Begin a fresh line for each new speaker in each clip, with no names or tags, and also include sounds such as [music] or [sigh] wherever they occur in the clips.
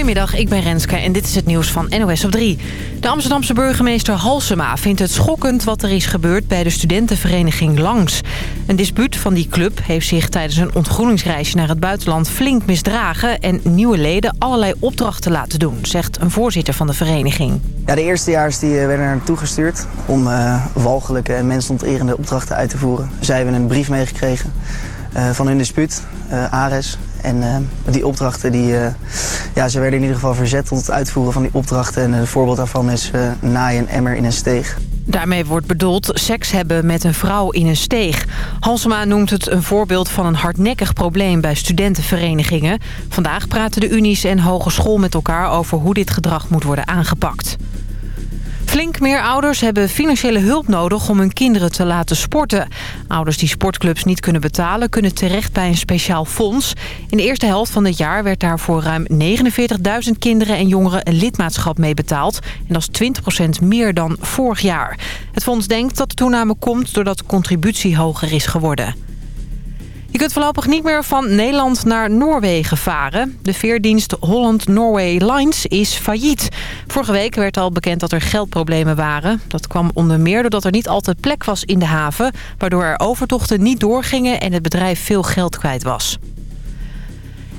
Goedemiddag, ik ben Renske en dit is het nieuws van NOS op 3. De Amsterdamse burgemeester Halsema vindt het schokkend wat er is gebeurd bij de studentenvereniging Langs. Een dispuut van die club heeft zich tijdens een ontgroeningsreisje naar het buitenland flink misdragen... en nieuwe leden allerlei opdrachten laten doen, zegt een voorzitter van de vereniging.
Ja, de eerstejaars die eh, werden er naartoe gestuurd om uh, walgelijke en mensonterende opdrachten uit te voeren. Zij hebben een brief meegekregen uh, van hun dispuut, Ares. En uh, die opdrachten, die, uh, ja, ze werden in ieder geval verzet tot het uitvoeren van die opdrachten. En een voorbeeld daarvan is uh, naaien een emmer in een steeg.
Daarmee wordt bedoeld seks hebben met een vrouw in een steeg. Halsema noemt het een voorbeeld van een hardnekkig probleem bij studentenverenigingen. Vandaag praten de unies en hogeschool met elkaar over hoe dit gedrag moet worden aangepakt. Flink meer ouders hebben financiële hulp nodig om hun kinderen te laten sporten. Ouders die sportclubs niet kunnen betalen kunnen terecht bij een speciaal fonds. In de eerste helft van dit jaar werd daar voor ruim 49.000 kinderen en jongeren een lidmaatschap mee betaald. En dat is 20% meer dan vorig jaar. Het fonds denkt dat de toename komt doordat de contributie hoger is geworden. Je kunt voorlopig niet meer van Nederland naar Noorwegen varen. De veerdienst Holland Norway Lines is failliet. Vorige week werd al bekend dat er geldproblemen waren. Dat kwam onder meer doordat er niet altijd plek was in de haven... waardoor er overtochten niet doorgingen en het bedrijf veel geld kwijt was.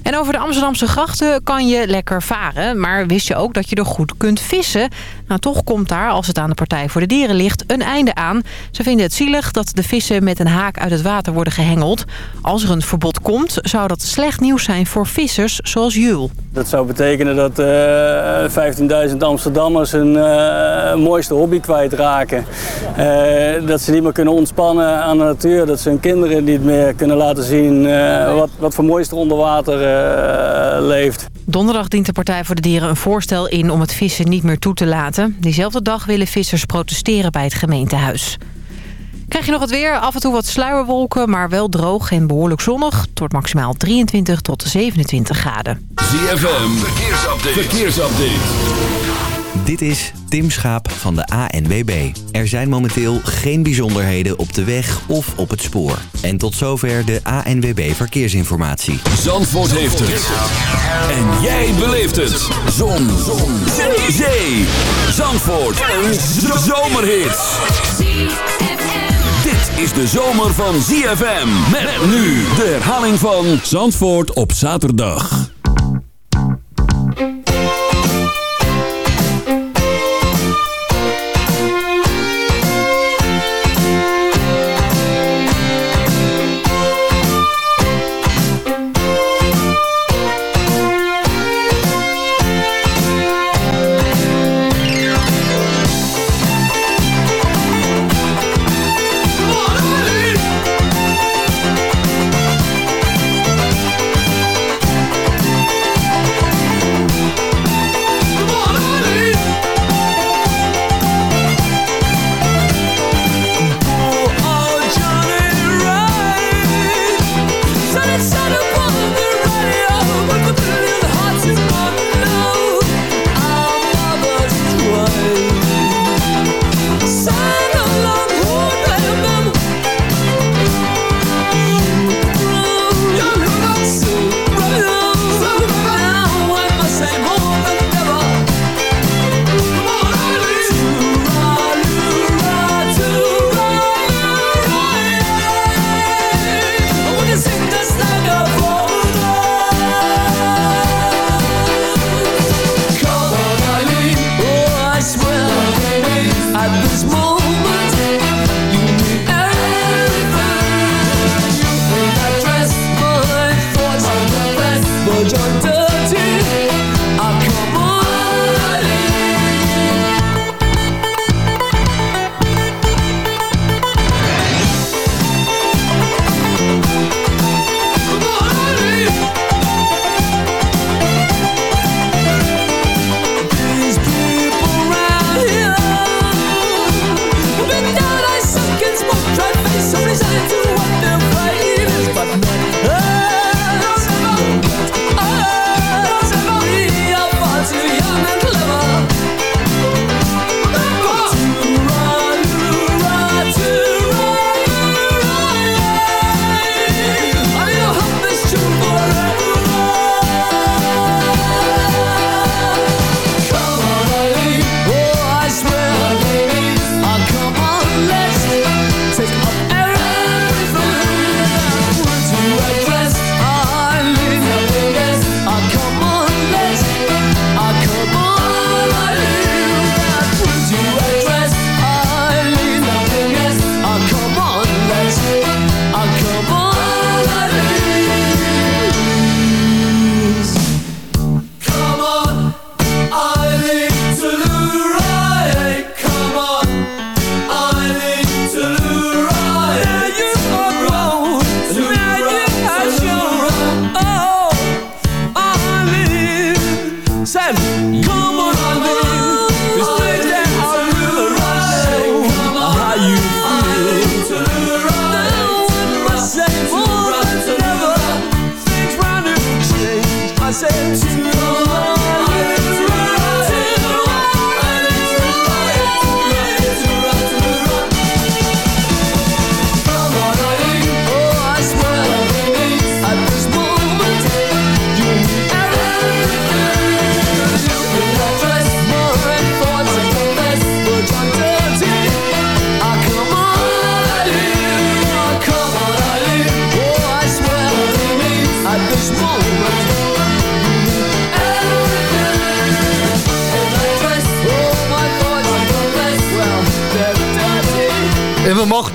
En over de Amsterdamse grachten kan je lekker varen. Maar wist je ook dat je er goed kunt vissen? Nou, toch komt daar, als het aan de Partij voor de Dieren ligt, een einde aan. Ze vinden het zielig dat de vissen met een haak uit het water worden gehengeld. Als er een verbod komt, zou dat slecht nieuws zijn voor vissers zoals Jul.
Dat zou betekenen dat uh, 15.000 Amsterdammers hun uh, mooiste hobby kwijtraken. Uh, dat ze niet meer kunnen ontspannen aan de natuur. Dat ze hun kinderen niet meer kunnen laten zien wat, wat voor mooiste onder water leeft.
Donderdag dient de Partij voor de Dieren een voorstel in om het vissen niet meer toe te laten. Diezelfde dag willen vissers protesteren bij het gemeentehuis. Krijg je nog het weer? Af en toe wat sluierwolken, maar wel droog en behoorlijk zonnig. Wordt maximaal 23 tot 27 graden.
ZFM, verkeersupdate. verkeersupdate.
Dit is Tim Schaap van de ANWB. Er zijn momenteel geen bijzonderheden op de weg of op het spoor. En tot zover de ANWB Verkeersinformatie.
Zandvoort heeft het. En jij beleeft het. Zon. Zon. Zee. Zee. Zandvoort. Een zomerhit. Dit is de zomer van ZFM. Met nu de herhaling van Zandvoort op zaterdag.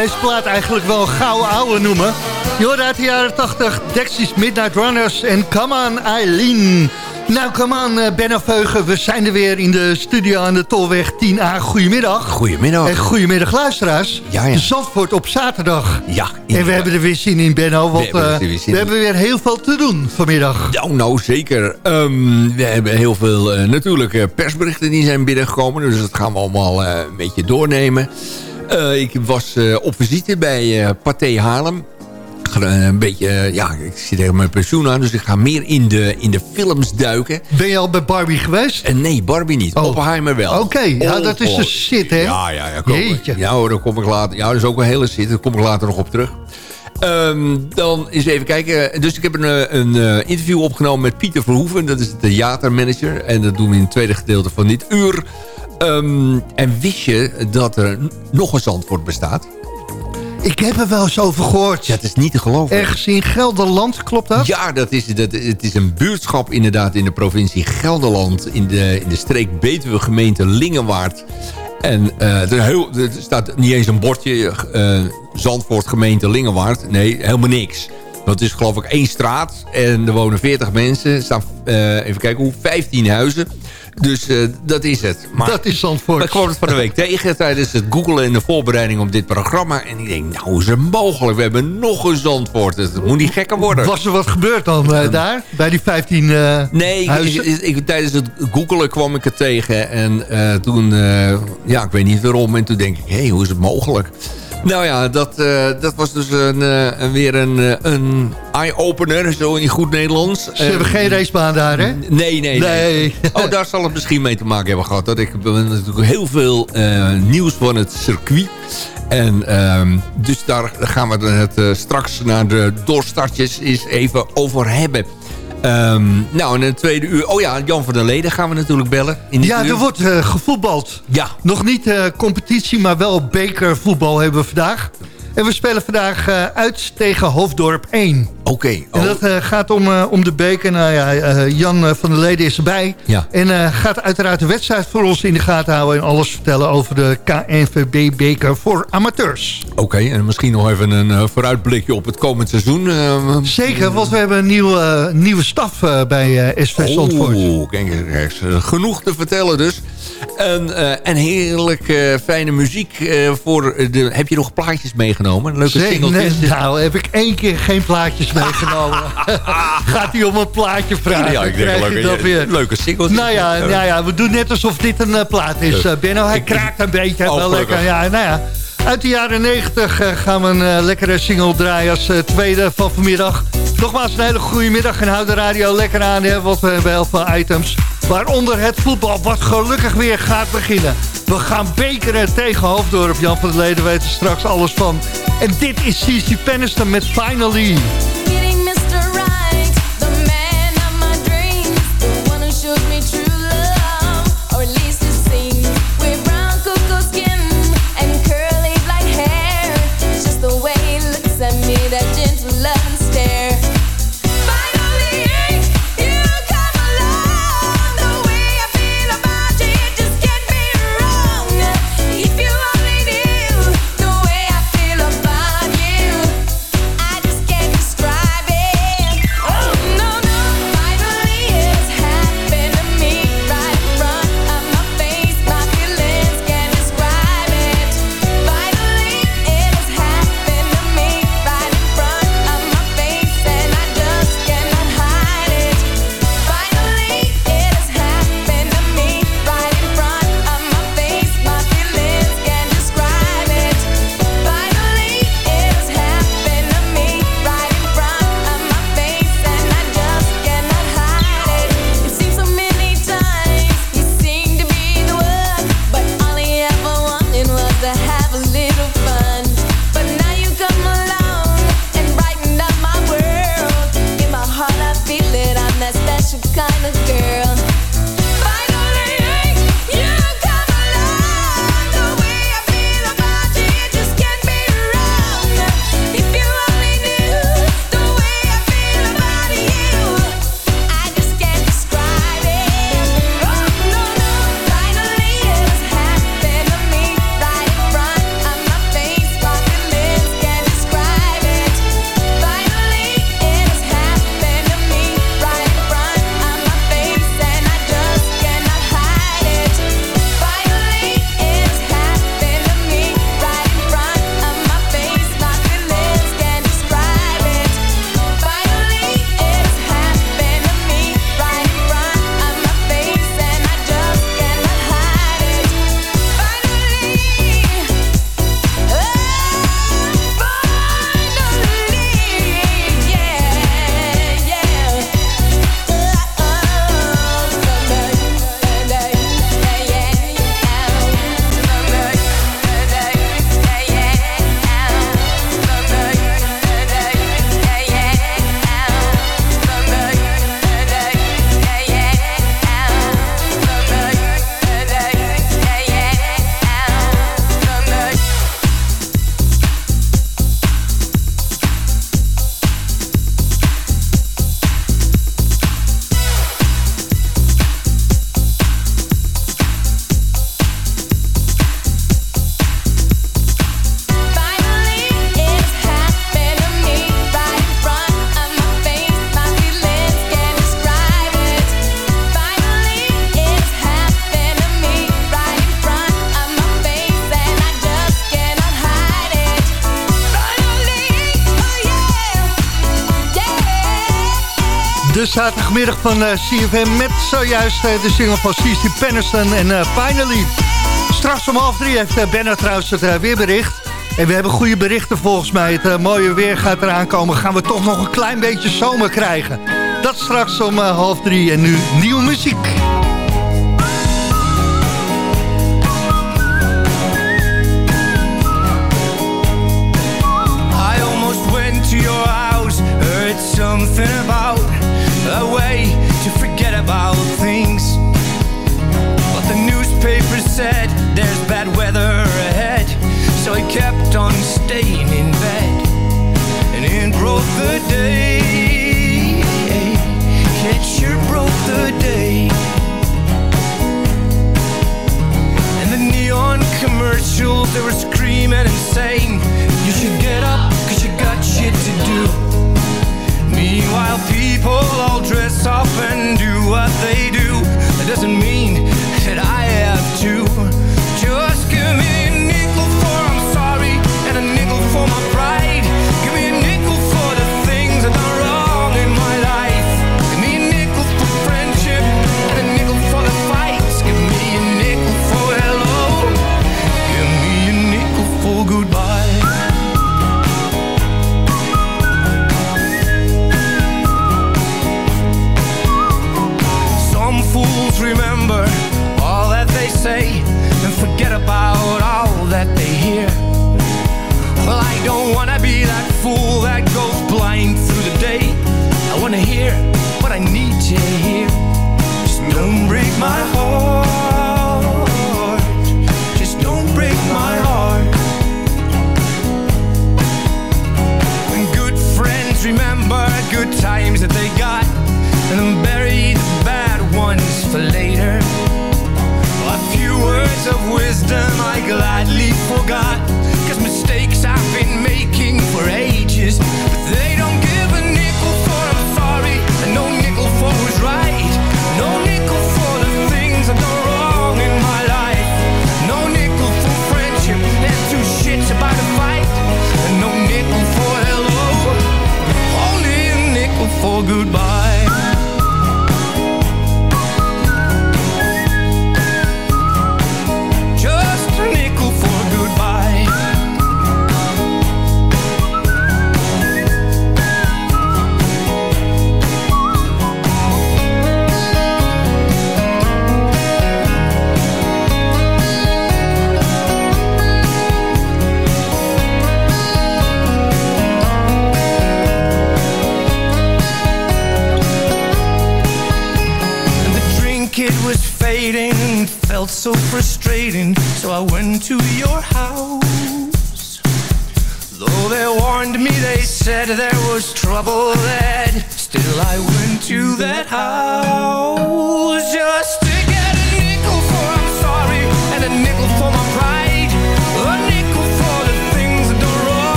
Deze plaat eigenlijk wel gouden ouwe noemen. Je hoorde uit de jaren 80, Dexys Midnight Runners en Come On Eileen. Nou, come on, uh, Benno Veugen. We zijn er weer in de studio aan de Tolweg 10A. Goedemiddag.
Goedemiddag.
En goedemiddag, luisteraars.
Ja, ja.
Zandvoort op zaterdag.
Ja,
En we hebben er weer zin in, Benno. Want
We hebben
eh, we hebben weer heel veel te doen vanmiddag.
Nou, nou zeker. Ehm, we hebben heel veel eh, natuurlijk eh, persberichten die zijn binnengekomen. Dus dat gaan we allemaal eh, een beetje doornemen. Eh, ik was eh, op visite bij eh Pathé Haarlem. Een beetje, ja, ik zit tegen mijn pensioen aan, dus ik ga meer in de, in de films duiken.
Ben je al bij Barbie geweest?
Nee, Barbie niet.
Oh.
Oppenheimer wel.
Oké, ja,
Oh,
dat is
oh.
een shit, hè?
Ja, ja, ja. Kom,
Jeetje.
ja hoor, daar kom ik later. Ja, dat is ook een hele zit. Daar kom ik later nog op terug. Ehm, dan eens even kijken. Dus ik heb een, een interview opgenomen met Pieter Verhoeven. Dat is de theatermanager. En dat doen we in het tweede gedeelte van dit uur. Ehm, en wist je dat er nog een Zandvoort bestaat?
Ik heb er wel eens over gehoord.
Ja, het is niet te geloven.
Ergens in Gelderland, klopt dat?
Ja, dat is, dat, het is een buurtschap inderdaad in de provincie Gelderland. In de, in de streek Betuwe gemeente Lingewaard. En eh, er, heel, er staat niet eens een bordje eh, Zandvoort gemeente Lingewaard. Nee, helemaal niks. Het is geloof ik één straat en er wonen 40 mensen. Er staan, eh, even kijken hoe, 15 huizen. Dus eh, dat is het. Maar,
Dat is Zandvoort.
ik kwam het van de week tegen tijdens het googelen en de voorbereiding op dit programma. En ik denk, nou hoe is het mogelijk? We hebben nog een Zandvoort. Het moet niet gekker worden.
Was er wat gebeurd dan eh, daar? Bij die 15 eh
Nee, ik,
huizen?
ik- ik- tijdens het googelen kwam ik het tegen. En toen, ja, ik weet niet waarom. En toen denk ik, hé, hey, hoe is het mogelijk? Nou ja, dat, eh, dat was dus een, eh, weer een, eh, een eye-opener, zo in goed Nederlands.
Ze hebben geen racebaan daar, hè?
Nee, nee, nee.
Nee.
Oh, daar zal het misschien mee te maken hebben gehad. Dat ik ben natuurlijk heel veel nieuws van het circuit. En ehm, dus daar gaan we het straks naar de doorstartjes eens even over hebben. Ehm, nou, in het tweede uur... Oh ja, Jan van der Leden gaan we natuurlijk bellen. In
Ja,
uur.
er wordt eh, gevoetbald.
Ja,
Nog niet eh, competitie, maar wel bekervoetbal hebben we vandaag. En we spelen vandaag eh, uit tegen Hoofddorp 1.
oké.
En
Oh,
dat eh, gaat om, eh, om de beker. Nou ja, Jan van der Leden is erbij.
Ja.
En gaat uiteraard de wedstrijd voor ons in de gaten houden... en alles vertellen over de KNVB-beker voor amateurs.
Oké, en misschien nog even een vooruitblikje op het komend seizoen.
Zeker, want we hebben een nieuwe, nieuwe staf bij SV Zandvoort.
Oeh, kijk eens, genoeg te vertellen dus. En, eh, en heerlijk eh, fijne muziek. eh, voor de, heb je nog plaatjes meegenomen? Leuke
nee, nou, heb ik één keer geen plaatjes meegenomen. [laughs] Gaat hij om een plaatje vragen?
ja, ik denk leuke,
dat weer.
leuke.
Nou ja, nou ja, we doen net alsof dit een eh, plaat is. Eh, Benno, hij kraakt een beetje.
Oh,
wel
gelukkig.
lekker. Ja, nou ja. Uit de jaren 90 eh, gaan we een eh, lekkere single draaien als eh, tweede van vanmiddag. Nogmaals een hele goede middag en houd de radio lekker aan, hè, want we hebben heel veel items. Waaronder het voetbal, wat gelukkig weer gaat beginnen. We gaan bekeren tegen Hoofddorp. Jan van der Leden weet er straks alles van. En dit is CC Penniston met Finally. De zaterdagmiddag van eh, CFM met zojuist eh, de single van CC Penniston en eh, Finally. Straks om half drie heeft uh, Benno trouwens het weerbericht. En we hebben goede berichten volgens mij. Het mooie weer gaat eraan komen. Gaan we toch nog een klein beetje zomer krijgen. Dat straks om half drie. En nu nieuwe muziek.
I almost went to your house, heard something kept on staying in bed. And it broke the day. It sure broke the day. And the neon commercials, they were screaming and saying, You should get up, cause you got shit to do. Meanwhile, people all dress up and do what they do. That doesn't mean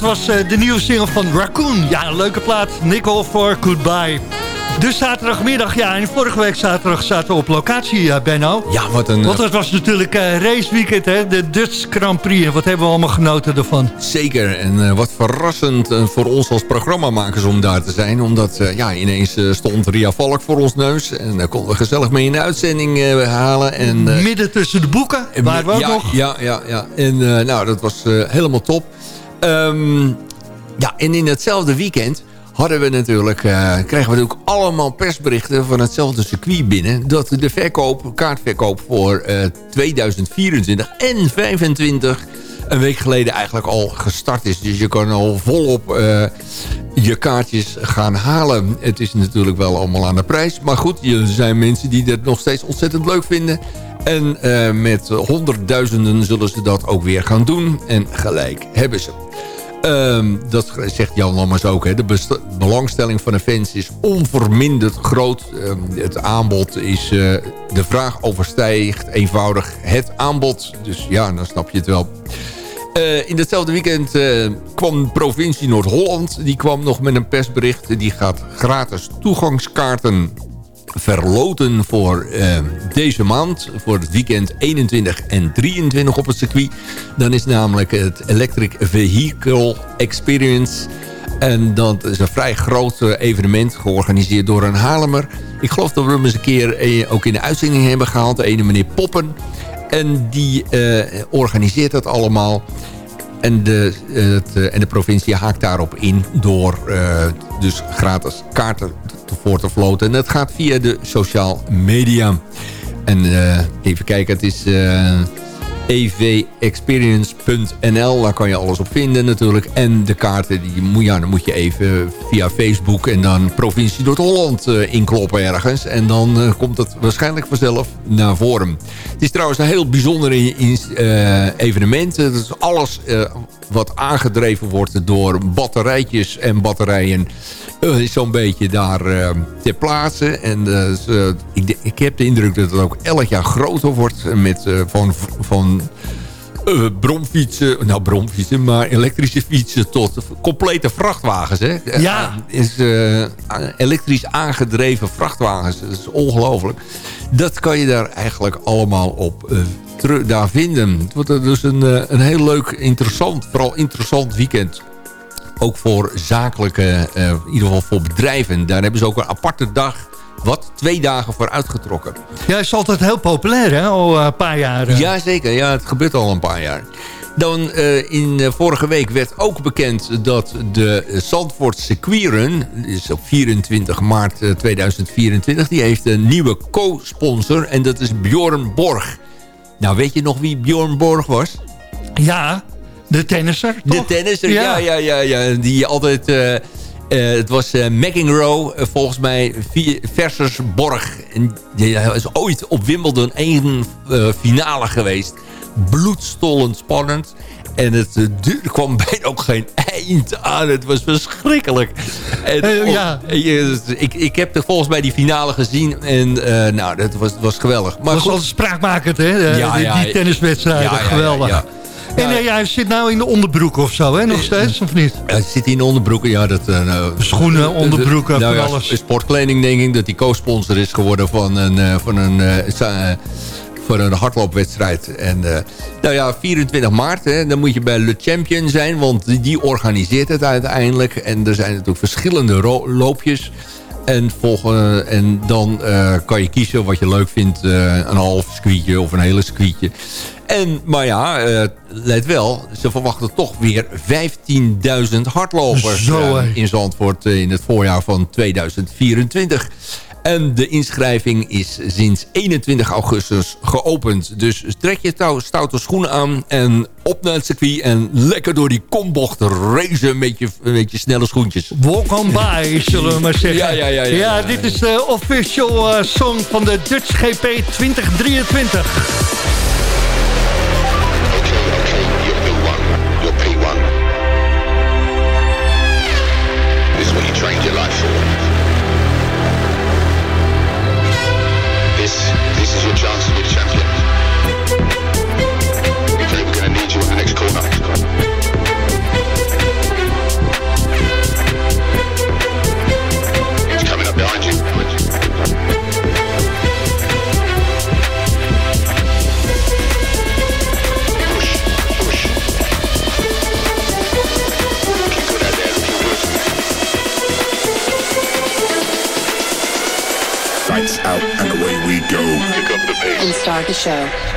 Dat was eh, de nieuwe single van Raccoon. Ja, een leuke plaat. Nickel for Goodbye. Dus zaterdagmiddag, ja, en vorige week zaterdag zaten we op locatie, eh, Benno.
Ja, wat een...
Want het was natuurlijk eh, raceweekend, hè, de Dutch Grand Prix. En wat hebben we allemaal genoten ervan?
Zeker. En wat verrassend voor ons als programmamakers om daar te zijn. Omdat ja, ineens stond Ria Valk voor ons neus. En daar konden we gezellig mee in de uitzending halen. En,
Midden tussen de boeken,
en
waar we ook
ja,
nog...
Ja, ja, ja. En nou, dat was helemaal top. Ehm, ja, en in hetzelfde weekend hadden we natuurlijk, eh, kregen we natuurlijk allemaal persberichten van hetzelfde circuit binnen. Dat de verkoop, kaartverkoop voor eh, 2024 en 25 een week geleden eigenlijk al gestart is. Dus je kan al volop eh, je kaartjes gaan halen. Het is natuurlijk wel allemaal aan de prijs. Maar goed, er zijn mensen die het nog steeds ontzettend leuk vinden. En eh, met honderdduizenden zullen ze dat ook weer gaan doen. En gelijk hebben ze. Ehm, dat zegt Jan Lammers ook. Hè. De belangstelling van de fans is onverminderd groot. Ehm, het aanbod is... eh, de vraag overstijgt eenvoudig het aanbod. Dus ja, dan snap je het wel. Eh, in datzelfde weekend eh, kwam provincie Noord-Holland. Die kwam nog met een persbericht. Die gaat gratis toegangskaarten verloten voor eh, deze maand. Voor het weekend 21 en 23 op het circuit. Dan is namelijk het Electric Vehicle Experience... En dat is een vrij groot evenement georganiseerd door een Haarlemmer. Ik geloof dat we hem eens een keer ook in de uitzending hebben gehaald. De ene meneer Poppen. En die eh, organiseert dat allemaal. En de, eh, het, eh, en de provincie haakt daarop in door dus gratis kaarten te- voor te floten. En dat gaat via de social media. En even kijken, het is evexperience.nl. Daar kan je alles op vinden natuurlijk. En de kaarten, die moet, dan moet je even via Facebook en dan provincie Noord-Holland eh, inkloppen ergens. En dan eh, komt het waarschijnlijk vanzelf naar voren. Het is trouwens een heel bijzonder in, in, eh, is alles wat aangedreven wordt door batterijtjes en batterijen is zo'n beetje daar eh, ter plaatse. En eh, ik, ik heb de indruk dat het ook elk jaar groter wordt. Met, van van eh, bromfietsen, nou bromfietsen, maar elektrische fietsen tot complete vrachtwagens. Hè?
Ja.
Eh, is, eh, elektrisch aangedreven vrachtwagens. Dat is ongelooflijk. Dat kan je daar eigenlijk allemaal op daar vinden. Het wordt dus een, een heel leuk, interessant, vooral interessant weekend ook voor zakelijke, in ieder geval voor bedrijven. Daar hebben ze ook een aparte dag, wat twee dagen voor uitgetrokken.
Ja, is altijd heel populair, hè? Al eh, een paar jaar.
Jazeker, ja, het gebeurt al een paar jaar. Dan eh, in eh, vorige week werd ook bekend dat de Zandvoort Circuitrun... is op 24 maart eh, 2024... die heeft een nieuwe co-sponsor en dat is Bjorn Borg. Nou, weet je nog wie Bjorn Borg was?
Ja, de tennisser,
De tennisser, ja, ja, ja, ja. Die altijd... eh, het was eh McEnroe, eh, volgens mij versus Borg. En die hij is ooit op Wimbledon één finale geweest. Bloedstollend spannend. En het duurde, kwam [laughs] bijna ook geen eind aan. Het was verschrikkelijk. En,
ja.
ik, ik heb volgens mij die finale gezien. En nou, dat was, was geweldig. Maar
was
goed,
altijd spraakmakend, hè?
Ja,
die,
ja,
die tenniswedstrijden,
ja, ja, ja,
geweldig.
Ja.
En
Ja.
eh, jij zit nou in de onderbroek of zo, hè? Nog steeds, of niet?
Hij zit in onderbroeken, ja. Dat, eh, nou,
Schoenen, onderbroeken,
nou,
van
ja,
alles.
Sportkleding denk ik dat hij co-sponsor is geworden van een, eh, van een, eh, eh, voor een hardloopwedstrijd. En eh, nou ja, 24 maart, hè, dan moet je bij Le Champion zijn, want die, organiseert het uiteindelijk. En er zijn natuurlijk verschillende loopjes. En, volgen, en dan eh, kan je kiezen wat je leuk vindt. eh, een half squeetje of een hele squeetje. En, maar ja, eh, let wel. Ze verwachten toch weer 15.000 hardlopers
Zo,
in Zandvoort in het voorjaar van 2024. En de inschrijving is sinds 21 augustus geopend. Dus trek je stoute schoenen aan en op naar het circuit... en lekker door die kombocht racen met je, met je snelle schoentjes.
Walk on by, zullen we maar zeggen.
Ja, ja, ja, ja, ja.
dit is de official eh, song van de Dutch GP 2023.
Start the show.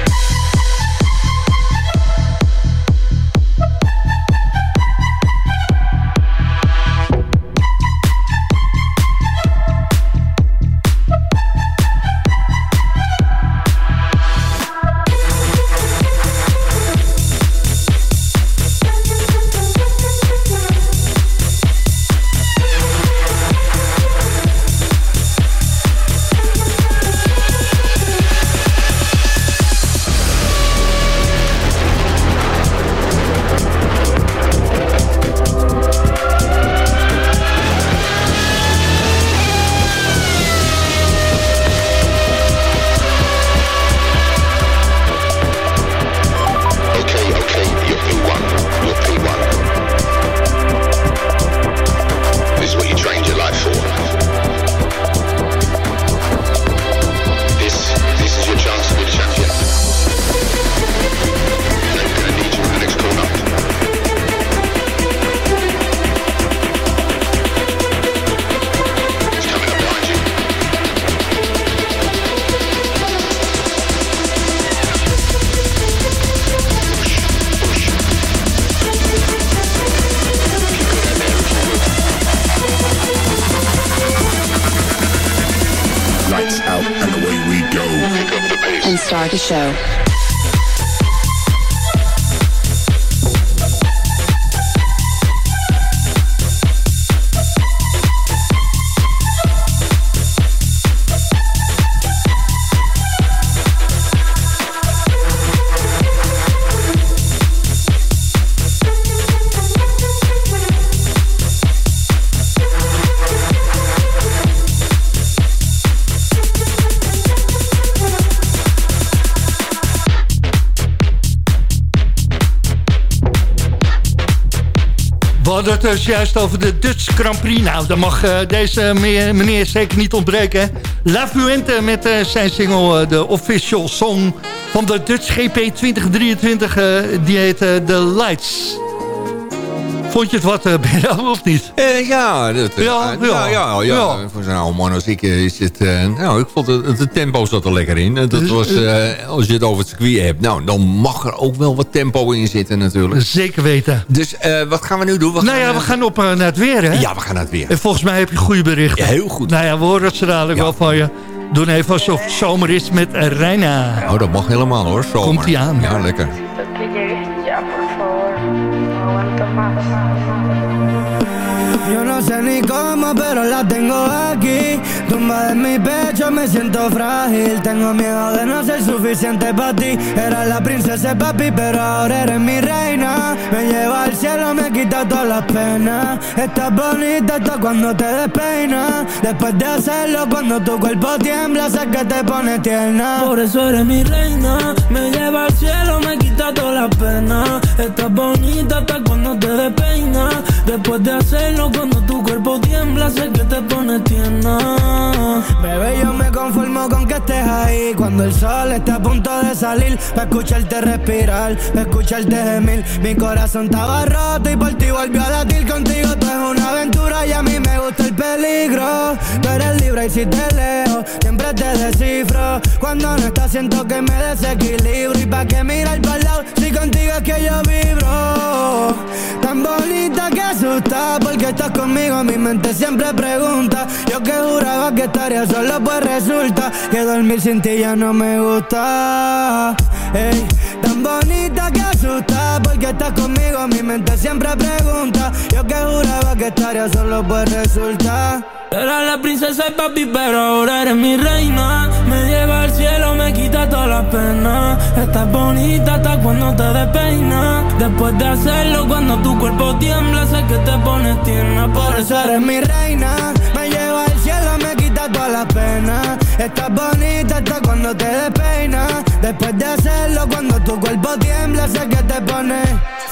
Hadden het dus juist over de Dutch Grand Prix. Nou, dan mag eh, deze meneer, zeker niet ontbreken. La Fuente met eh, zijn single, eh, de official song van de Dutch GP 2023. eh, die heet The Lights. Vond je het wat, eh, [laughs] Benno, of niet?
Eh, ja, dat, eh,
Ja,
nou,
ja.
ja, ja,
Ja.
Voor zo'n oude man als ik is het... nou, ik vond het, het tempo zat er lekker in. Dat
Dus,
was, als je het over het circuit hebt, nou, dan mag er ook wel wat tempo in zitten natuurlijk.
Zeker weten.
Dus wat gaan we nu doen? We
Nou ja, we gaan op naar het weer, hè?
Ja, we gaan naar het weer.
En volgens mij heb je goede berichten.
Ja, heel goed.
Nou ja, we horen het zo dadelijk
Ja.
wel van je. Doen even alsof het zomer is met Reina.
Oh, dat mag helemaal hoor. Zomer.
Komt-ie aan.
Ja, lekker.
You're no
sé ni cómo, pero la tengo aquí. Tumba en mi pecho, me siento frágil. Tengo miedo de no ser suficiente para ti. Era la princesa papi, pero ahora eres mi reina. Me lleva al cielo, me quita todas las penas. Estás bonita hasta cuando te despeinas. Después de hacerlo, cuando tu cuerpo tiembla, sé que te pone tierna.
Por eso eres mi reina, me lleva al cielo, me quita toda la pena. Estás bonita hasta cuando te despeinas. Después de hacerlo, cuando tu cuerpo tiembla, sé que te pone tierna.
Bebé, yo me conformo con que estés ahí. Cuando el sol está a punto de salir Pa' escucharte respirar, pa' escucharte gemir. Mi corazón estaba roto y por ti volvió a latir. Contigo tú es una aventura y a mí me gusta el peligro. Tú eres libre y si te leo Siempre te descifro. Cuando no estás siento que me desequilibro. Y pa' qué mirar para lado Si contigo es que yo vibro. Tan bonita que asusta Porque estás conmigo mi mente siempre pregunta. Yo que juraba que estaría solo pues resulta Que dormir sin ti ya no me gusta. Ey, tan bonita que asusta Porque estás conmigo mi mente siempre pregunta Yo que juraba que estaría solo pues resulta
Era la princesa y papi, pero ahora eres mi reina. Me lleva al cielo, me quita toda la pena. Estás bonita hasta cuando te despeinas. Después de hacerlo, cuando tu cuerpo tiembla, sé que te pones tierna. Por
eso eres mi reina Me lleva al cielo, me quita toda la pena Estás bonita hasta cuando te despeinas Después de hacerlo, cuando tu cuerpo tiembla Sé que te pone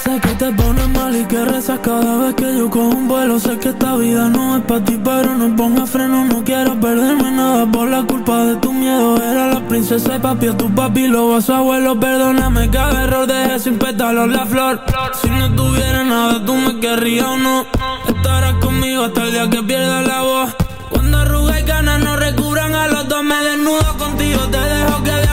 Sé que te pones mal y que rezas cada vez que yo cojo un vuelo. Sé que esta vida no es para ti, pero no ponga freno. No quiero perderme nada por la culpa de tu miedo. Era la princesa y papi, a tu papi, lo a su abuelo. Perdóname cada error, dejé sin pétalos la flor. Si no tuviera nada, tú me querrías o no. Estarás conmigo hasta el día que pierda la voz. Cuando arruga y ganas no recubran a los dos, me desnudo contigo. Te dejo que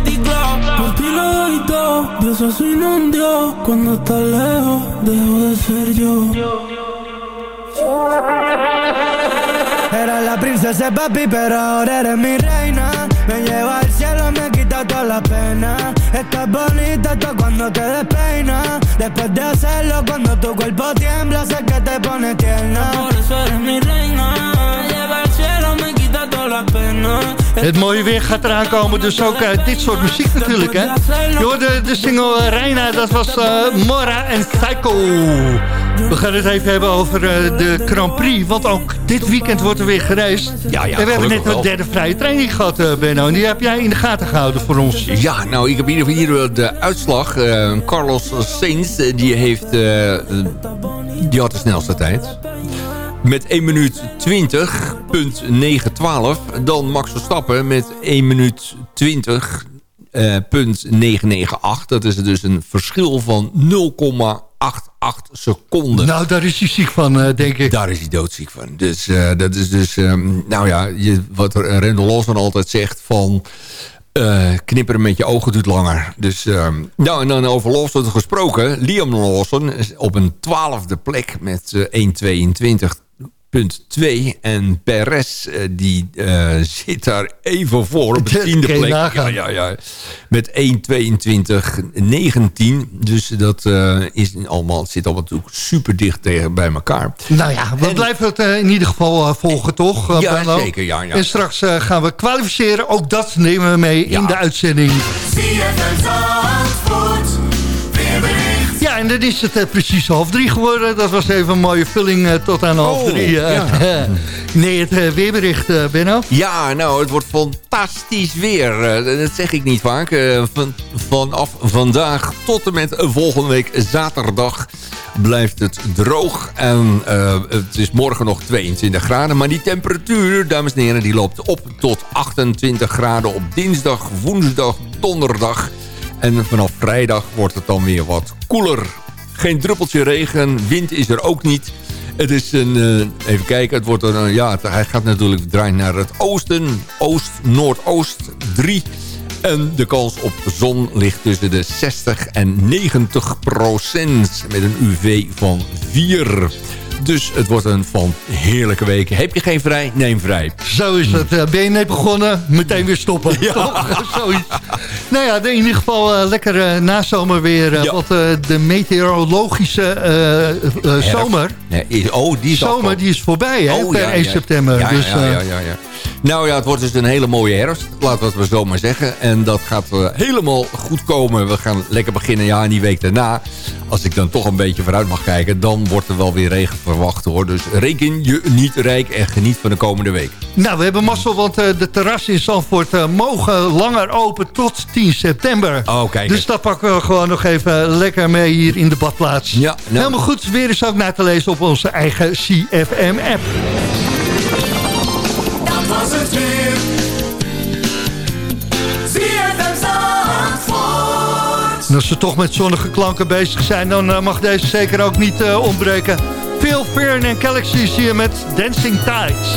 Cometí club. Por ti lo doy todo, Dios así no un Dios. Cuando estás lejos, dejo de ser yo.
Era la princesa papi, pero ahora eres mi reina Me lleva al cielo, me quita toda la pena Estás bonita hasta cuando te despeinas Después de hacerlo, cuando tu cuerpo tiembla Sé que te pone tierna
Por eso eres mi reina. Me lleva al cielo, me quita toda la pena.
Het mooie weer gaat eraan komen, dus ook eh, dit soort muziek natuurlijk, hè. Je hoorde de single eh, Reina, dat was eh, Mora en Psycho. We gaan het even hebben over de Grand Prix, want ook dit weekend wordt er weer gereisd.
Ja, ja,
en we hebben net een derde vrije training gehad, eh, Benno. En die heb jij in de gaten gehouden voor ons.
Ja, nou, ik heb hier, hier de uitslag. Carlos Sainz, die heeft... die had de snelste tijd. Met 1 minuut 20.912. Dan Max Verstappen met 1 minuut 20. eh, punt 998. Dat is dus een verschil van 0,88 seconden.
Nou, daar is hij ziek van, eh, denk ik.
Daar is hij doodziek van. Dus eh, dat is dus, nou ja, je, wat Rendel Lawson altijd zegt van... knipperen met je ogen doet langer. Dus, nou, en dan over Lawson gesproken. Liam Lawson is op een twaalfde plek met eh 1.22.2. En Perez, eh, die eh, [laughs] zit daar even voor op de
Dat
tiende
je
plek. Ja, ja, ja. Met 1.22.19. Dus dat eh, is allemaal, zit allemaal natuurlijk super dicht tegen bij elkaar.
Nou ja, we blijven het in ieder geval volgen, toch?
Ja,
Benno?
zeker, ja, ja.
En straks gaan we kwalificeren. Ook dat nemen we mee in de uitzending.
ZFM Zandvoort, weerbericht.
Ja, en dan is het eh, precies half drie geworden. Dat was even een mooie vulling eh, tot aan half
Oh,
drie. eh. [laughs] nee, het eh, weerbericht, eh, Benno.
Ja, nou, het wordt fantastisch weer. Eh, dat zeg ik niet vaak. Eh, van, vanaf vandaag tot en met volgende week zaterdag blijft het droog. En eh, het is morgen nog 22 graden. Maar die temperatuur, dames en heren, die loopt op tot 28 graden op dinsdag, woensdag, donderdag. En vanaf vrijdag wordt het dan weer wat koeler. Geen druppeltje regen, wind is er ook niet. Het is een, eh, even kijken, het wordt een, ja, het- hij gaat natuurlijk draaien naar het oosten. Oost, noordoost, 3. En de kans op zon ligt tussen de 60 en 90 procent. Met een UV van 4. Dus het wordt een van heerlijke week. Heb je geen vrij? Neem vrij.
Zo is het. Eh, ben je net begonnen? Meteen weer stoppen. [laughs] Toch? [laughs] Zoiets. Nou ja, in ieder geval eh, lekker eh nazomerweer. eh,
Ja.
Want eh, de meteorologische zomer...
Nee, oh, die is
zomer die is voorbij, hè?
Oh,
per
ja,
1
ja.
september.
Ja,
dus,
ja, ja, ja, ja. Nou ja, het wordt dus een hele mooie herfst. Laten we het maar zo maar zeggen. En dat gaat eh, helemaal goed komen. We gaan lekker beginnen. Ja, en die week daarna, als ik dan toch een beetje vooruit mag kijken... dan wordt er wel weer regen verwacht, hoor. Dus reken je niet rijk en geniet van de komende week.
Nou, we hebben mazzel, want eh, de terrassen in Zandvoort eh, mogen langer open tot 10 september.
Oh, kijk
Dus dat pakken we gewoon nog even lekker mee hier in de badplaats.
Ja, nou.
Helemaal goed, weer eens ook na te lezen op onze eigen CFM-app.
Was het
als ze toch met zonnige klanken bezig zijn, dan eh, mag deze zeker ook niet eh, ontbreken. Phil Fern en Galaxy is hier met Dancing Tides.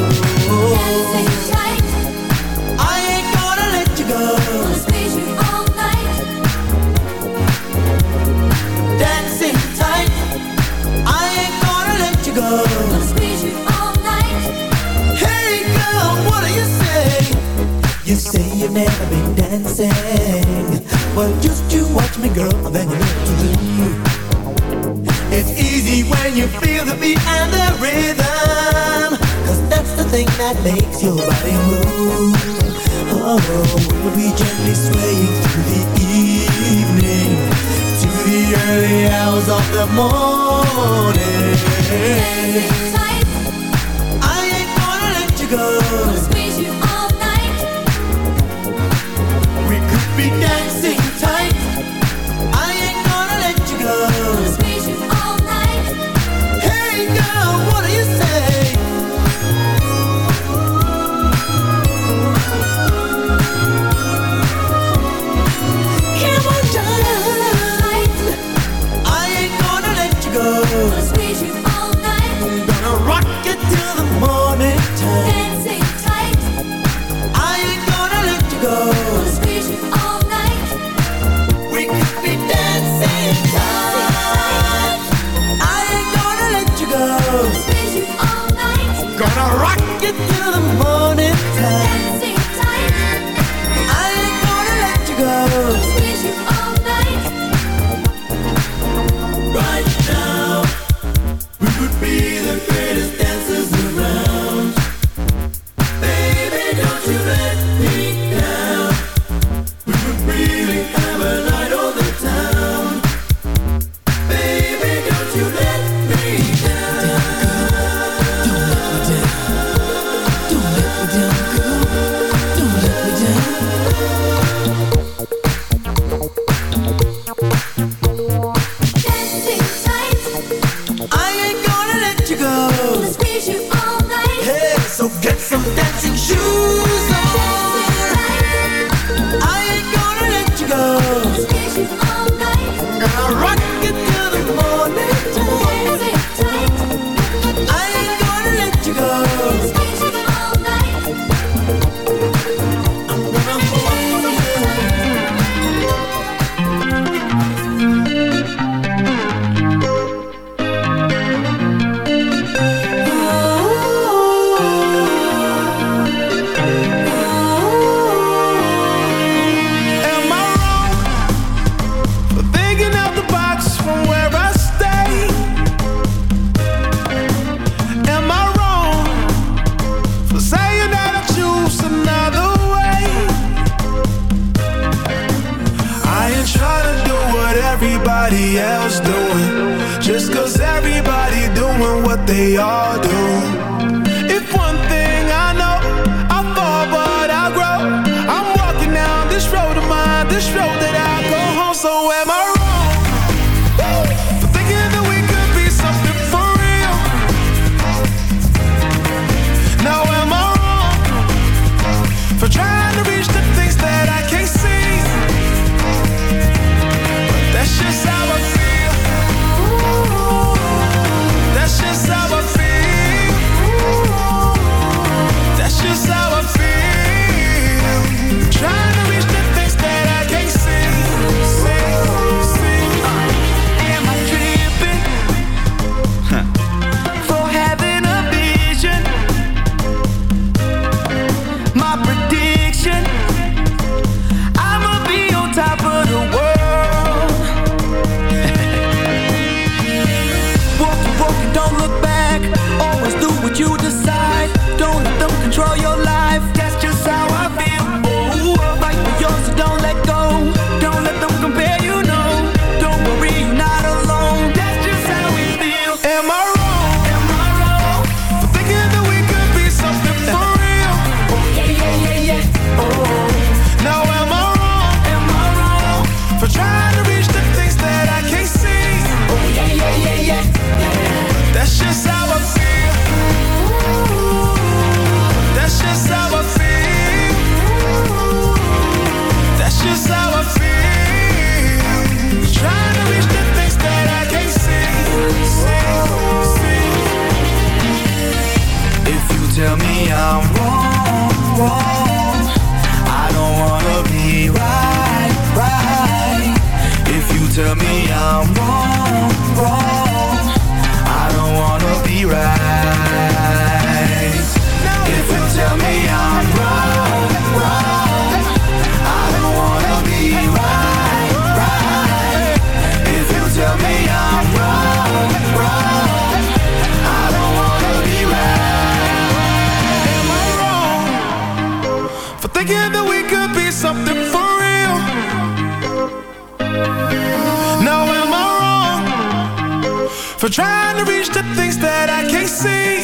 For trying to reach the things that I can't see?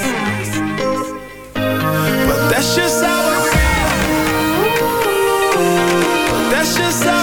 But that's just how I feel. That's just how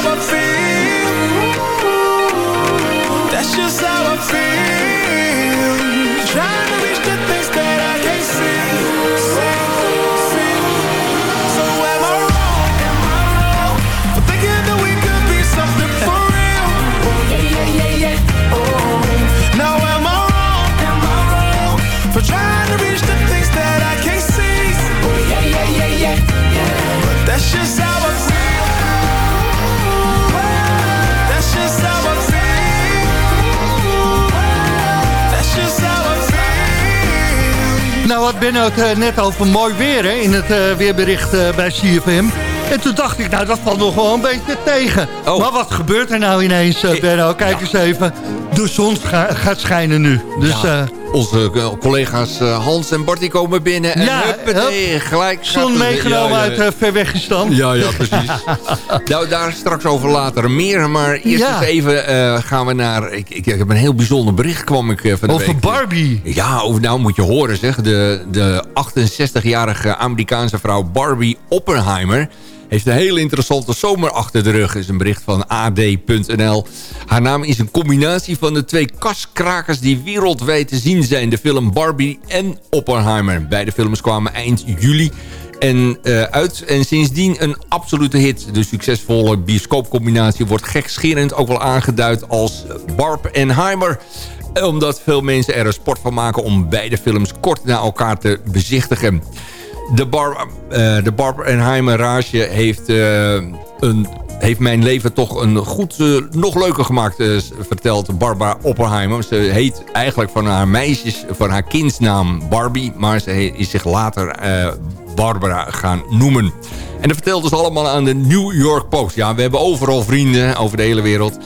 Ben ook eh, net over mooi weer hè, in het eh, weerbericht eh, bij CFM. En toen dacht ik, nou, dat valt nog wel een beetje tegen.
Oh.
Maar wat gebeurt er nou ineens, Benno? Kijk eens even. De zon ga- gaat schijnen nu. Dus
Ja,
eh,
Onze eh, collega's eh, Hans en Bart die komen binnen. En
Ja,
huppatee, gelijk
zon meegenomen
ja, ja.
uit uh, Verwegistan.
Ja, ja, precies. [laughs] nou, daar straks over later meer. Maar eerst eens even gaan we naar... Ik, ik, ik heb een heel bijzonder bericht kwam ik van de
Over
week.
Barbie.
Ja, over, nou moet je horen zeg. De, de 68-jarige Amerikaanse vrouw Barbie Oppenheimer... heeft een hele interessante zomer achter de rug. is een bericht van AD.nl. Haar naam is een combinatie van de twee kaskrakers... die wereldwijd te zien zijn. De film Barbie en Oppenheimer. Beide films kwamen eind juli en, eh, uit. En sindsdien een absolute hit. De succesvolle bioscoopcombinatie wordt gekscherend ook wel aangeduid als Barbenheimer omdat veel mensen er een sport van maken om beide films kort na elkaar te bezichtigen. De, Bar, eh de Barbenheimer heeft, eh, een, heeft mijn leven toch een goed, eh, nog leuker gemaakt, vertelt Barbara Oppenheimer. Ze heet eigenlijk van haar meisjes, van haar kindsnaam Barbie, maar ze is zich later Barbara gaan noemen. En dat vertelt dus allemaal aan de New York Post. Ja, we hebben overal vrienden over de hele wereld.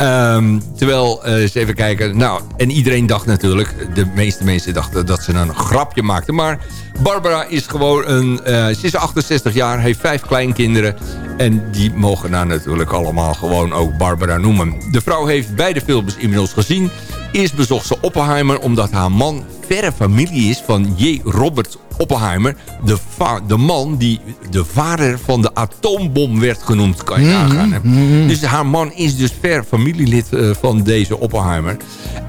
Ehm, terwijl, eh, eens even kijken. Nou, en iedereen dacht natuurlijk, de meeste mensen dachten dat ze een grapje maakten. Maar Barbara is gewoon een, eh, ze is 68 jaar, heeft vijf kleinkinderen. En die mogen nou natuurlijk allemaal gewoon ook Barbara noemen. De vrouw heeft beide films inmiddels gezien. Eerst bezocht ze Oppenheimer omdat haar man verre familie is van J. Robert Oppenheimer. De, de man die de vader van de atoombom werd genoemd. Kan je nagaan. hè? Dus haar man is dus ver familielid eh, van deze Oppenheimer.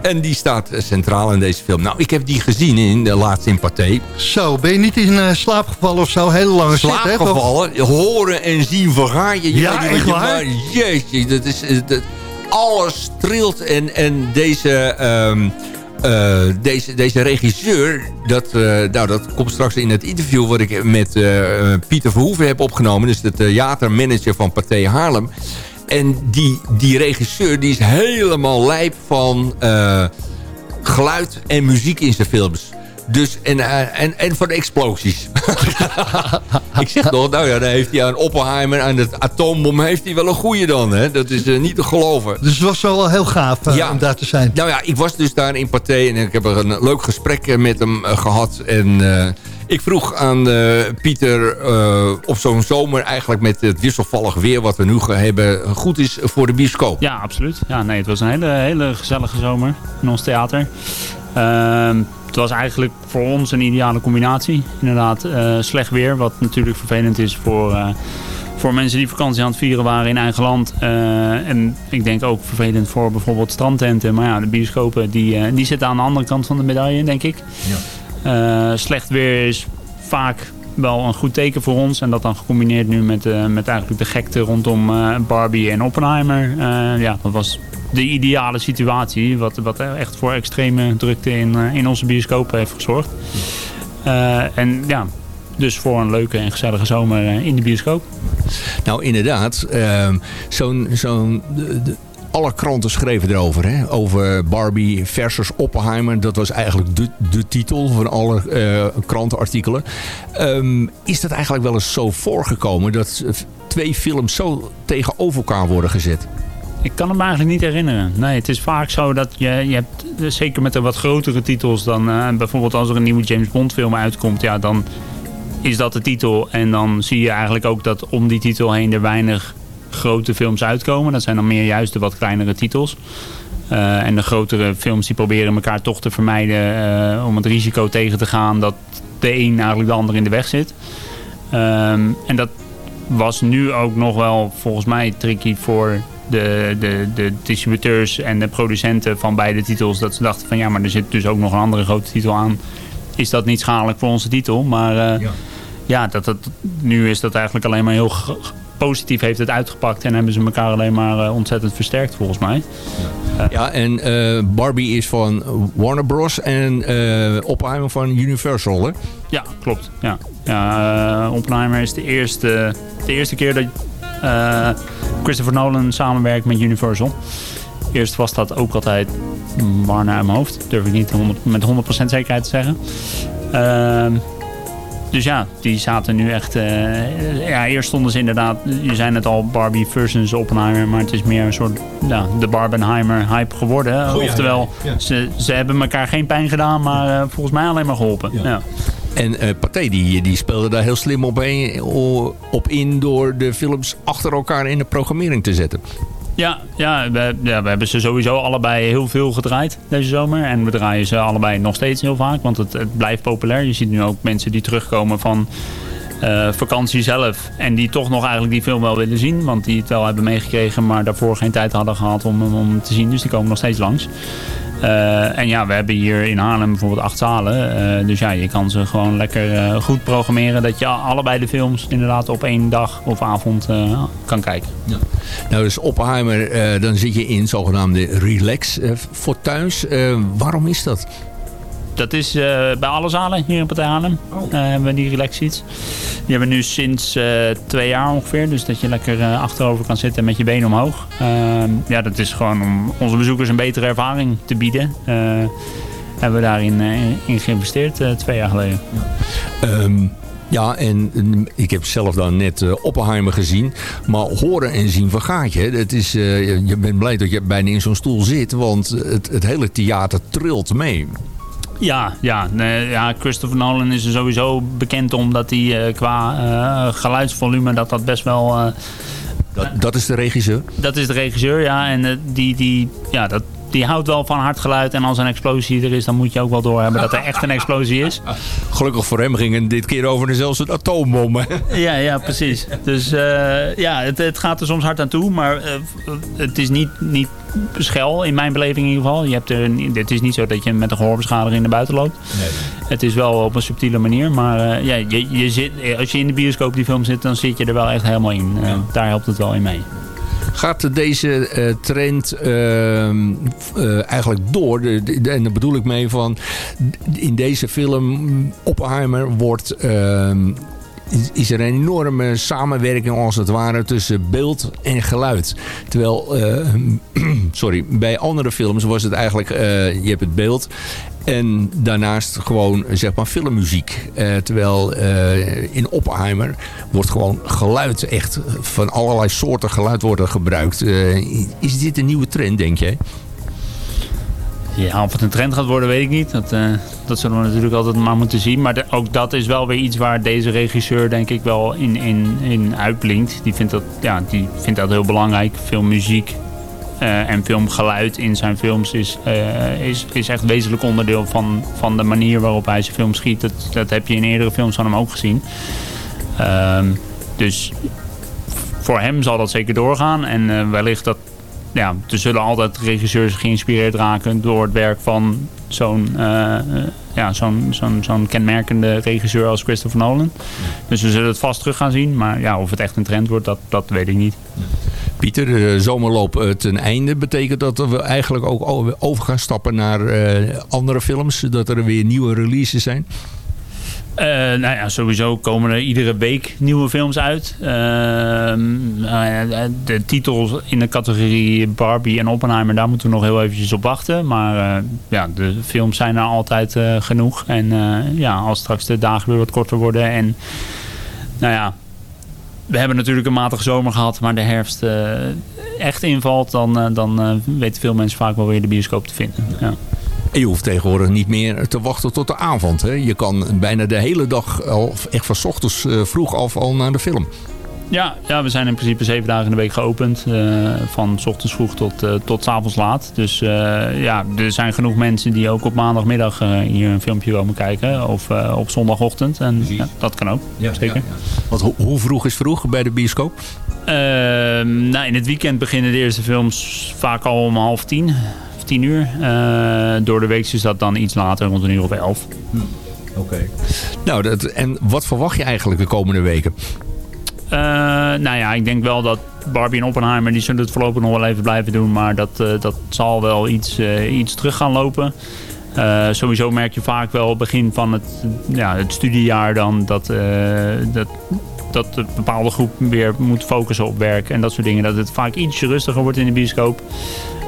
En die staat eh, centraal in deze film. Nou, ik heb die gezien in de laatste in Pathé.
Zo, ben je niet in uh, slaap gevallen of zo? Hele lange zit, hè?
Slaapgevallen, horen en zien verga je.
Ja,
weet
echt
je
waar?
maar- jeetje, dat is... eh, Dat, alles trilt en, en deze... ehm, eh, deze, deze regisseur, dat, eh, nou, dat komt straks in het interview... wat ik met eh, Pieter Verhoeven heb opgenomen. Dus de theatermanager van Pathé Haarlem. En die, die regisseur die is helemaal lijp van geluid en muziek in zijn films. Dus, en, eh, en, en van de explosies. [laughs] ik zeg nog, nou ja, dan heeft hij aan Oppenheimer, aan het atoombom, heeft hij wel een goeie dan. Hè? Dat is eh, niet te geloven.
Dus het was wel heel gaaf eh, om daar te zijn.
Nou ja, ik was dus daar in Pathé en ik heb er een leuk gesprek met hem eh, gehad. En eh, ik vroeg aan Pieter eh, of zo'n zomer eigenlijk met het wisselvallig weer wat we nu hebben goed is voor de bioscoop.
Ja, absoluut. Ja, nee, het was een hele, hele gezellige zomer in ons theater. Ehm, het was eigenlijk voor ons een ideale combinatie. Inderdaad, eh, slecht weer, wat natuurlijk vervelend is voor, eh, voor mensen die vakantie aan het vieren waren in eigen land. Eh, en ik denk ook vervelend voor bijvoorbeeld strandtenten. Maar ja, de bioscopen die, die zitten aan de andere kant van de medaille, denk ik. Eh, slecht weer is vaak wel een goed teken voor ons. En dat dan gecombineerd nu met, met eigenlijk de gekte rondom Barbie en Oppenheimer. Ja, dat was de ideale situatie. Wat, wat echt voor extreme drukte in, eh, in onze bioscoop heeft gezorgd. Eh, en ja, dus voor een leuke en gezellige zomer eh, in de bioscoop.
Nou, inderdaad. ehm, zo'n... zo'n alle kranten schreven erover, hè? over Barbie versus Oppenheimer. Dat was eigenlijk de, de titel van alle krantenartikelen. Ehm, is dat eigenlijk wel eens zo voorgekomen dat twee films zo tegenover elkaar worden gezet?
Ik kan het me eigenlijk niet herinneren. Nee, het is vaak zo dat je, je hebt, eh, zeker met de wat grotere titels, dan eh, bijvoorbeeld als er een nieuwe James Bond film uitkomt, ja, dan is dat de titel. En dan zie je eigenlijk ook dat om die titel heen er weinig grote films uitkomen. Dat zijn dan meer juist de wat kleinere titels. Eh, en de grotere films die proberen elkaar toch te vermijden om het risico tegen te gaan dat de een eigenlijk de ander in de weg zit. Ehm, en dat was nu ook nog wel volgens mij tricky voor de, de, de distributeurs en de producenten van beide titels. Dat ze dachten van ja, maar er zit dus ook nog een andere grote titel aan. Is dat niet schadelijk voor onze titel? Maar eh, ja, dat, dat, nu is dat eigenlijk alleen maar heel positief heeft het uitgepakt. En hebben ze elkaar alleen maar eh, ontzettend versterkt volgens mij.
Ja, en eh, Barbie is van Warner Bros. en eh, Oppenheimer van Universal, hè?
Ja, klopt. Ja. Ja, Oppenheimer is de eerste, de eerste keer dat Christopher Nolan samenwerkt met Universal. Eerst was dat ook altijd Warner uit mijn hoofd. Durf ik niet 100, met 100% zekerheid te zeggen. Ehm, dus ja, die zaten nu echt... eh, ja, eerst stonden ze inderdaad... Je zei het al, Barbie versus Oppenheimer. Maar het is meer een soort... Ja, de Barbenheimer hype geworden. Oftewel,
ja, ja.
Ze, ze hebben elkaar geen pijn gedaan. Maar eh, volgens mij alleen maar geholpen. Ja.
En Pathé die, die speelde daar heel slim op, op in door de films achter elkaar in de programmering te zetten.
Ja, ja, we, ja, we hebben ze sowieso allebei heel veel gedraaid deze zomer. En we draaien ze allebei nog steeds heel vaak, want het, het blijft populair. Je ziet nu ook mensen die terugkomen van eh, vakantie zelf. En die toch nog eigenlijk die film wel willen zien. Want die het wel hebben meegekregen, maar daarvoor geen tijd hadden gehad om, hem- om te zien. Dus die komen nog steeds langs. Eh, en ja, we hebben hier in Haarlem bijvoorbeeld acht zalen. Eh, dus ja, je kan ze gewoon lekker eh, goed programmeren. Dat je allebei de films inderdaad op één dag of avond kan kijken.
Nou, dus Oppenheimer, dan zit je in zogenaamde relax voor thuis. Waarom is dat?
Dat is eh, bij alle zalen hier in Partij Haarlem. eh, hebben we die relax seats. Die hebben we nu sinds eh, twee jaar ongeveer. Dus dat je lekker achterover kan zitten met je benen omhoog. Ehm, ja, dat is gewoon om onze bezoekers een betere ervaring te bieden. Hebben we daarin in geïnvesteerd twee jaar geleden.
Ehm, Ja, en mm, ik heb zelf dan net Oppenheimer gezien. Maar horen en zien vergaat je. Het is, je- je bent blij dat je bijna in zo'n stoel zit. Want het, het hele theater trilt mee.
Ja, ja, nee, ja, Christopher Nolan is er sowieso bekend omdat hij eh, qua eh, geluidsvolume dat dat best wel... eh,
Dat, dat is de regisseur.
dat is de regisseur, ja. En die, die, ja, dat, die houdt wel van hard geluid. En als een explosie er is, dan moet je ook wel doorhebben dat er echt een explosie is. [laughs]
Gelukkig voor hem ging het dit keer over zelfs een atoombom. [laughs]
Ja, ja, precies. Dus eh, ja, het, het gaat er soms hard aan toe, maar eh, het is niet, niet schel, in mijn beleving in ieder geval. Je hebt er, het is niet zo dat je met een gehoorbeschadiging naar buiten loopt. Het is wel op een subtiele manier, maar eh, ja, je, je zit, als je in de bioscoop die film zit, dan zit je er wel echt helemaal in. Daar helpt het wel in mee.
Gaat deze eh, trend ehm, eh, eigenlijk door? De, de- en daar bedoel ik mee van... In deze film, Oppenheimer, wordt... ehm, is- er een enorme samenwerking als het ware tussen beeld en geluid. Terwijl, eh, [clears throat] sorry, bij andere films was het eigenlijk, je hebt het beeld en daarnaast gewoon zeg maar filmmuziek. Eh, terwijl eh, in Oppenheimer wordt gewoon geluid echt van allerlei soorten geluid worden gebruikt. Eh, is dit een nieuwe trend denk jij?
Ja, of het een trend gaat worden, weet ik niet. Dat, dat zullen we natuurlijk altijd maar moeten zien. Maar ook dat is wel weer iets waar deze regisseur denk ik wel in, in, in uitblinkt. Die vindt, dat, ja, die vindt dat heel belangrijk. Veel muziek eh, en filmgeluid in zijn films is, eh, is, is echt wezenlijk onderdeel van, van de manier waarop hij zijn film schiet. Dat, dat heb je in eerdere films van hem ook gezien. Ehm, dus voor hem zal dat zeker doorgaan. En eh, wellicht dat ja, er zullen altijd regisseurs geïnspireerd raken door het werk van zo'n eh, eh, ja, zo'n zo'n zo'n kenmerkende regisseur als Christopher Nolan. Dus we zullen het vast terug gaan zien. Maar ja, of het echt een trend wordt, dat, dat weet ik niet.
Pieter, de zomerloop eh, ten einde. Betekent dat we eigenlijk ook over gaan stappen naar andere films? Dat er weer nieuwe releases zijn?
Eh, nou ja, sowieso komen er iedere week nieuwe films uit. Ehm, nou de titels in de categorie Barbie en Oppenheimer, daar moeten we nog heel eventjes op wachten. Maar eh, ja, de films zijn er altijd eh, genoeg. En eh, ja, als straks de dagen weer wat korter worden en nou ja, we hebben natuurlijk een matige zomer gehad, maar de herfst eh, echt invalt, dan, eh, dan eh, weten veel mensen vaak wel weer de bioscoop te vinden. Ja.
En je hoeft tegenwoordig niet meer te wachten tot de avond. Hè? Je kan bijna de hele dag, al, echt van 's ochtends eh, vroeg af, al naar de film.
Ja, ja, we zijn in principe zeven dagen in de week geopend. eh, van 's ochtends vroeg tot, eh, tot 's avonds laat. Dus eh, ja, er zijn genoeg mensen die ook op maandagmiddag hier een filmpje komen kijken. Of eh, op zondagochtend. En ja, dat kan ook, zeker.
Want ho- hoe vroeg is vroeg bij de bioscoop?
Ehm, nou, in het weekend beginnen de eerste films vaak al om half tien. Tien uur. Eh, door de week is dat dan iets later, rond een uur of elf.
Oké. Nou, dat, en wat verwacht je eigenlijk de komende weken?
Eh, nou ja, ik denk wel dat Barbie en Oppenheimer... die zullen het voorlopig nog wel even blijven doen. Maar dat, eh, dat zal wel iets, iets terug gaan lopen. Eh, sowieso merk je vaak wel begin van het, ja, het studiejaar dan... dat, eh, dat, dat een bepaalde groep weer moet focussen op werk en dat soort dingen. Dat het vaak ietsje rustiger wordt in de bioscoop.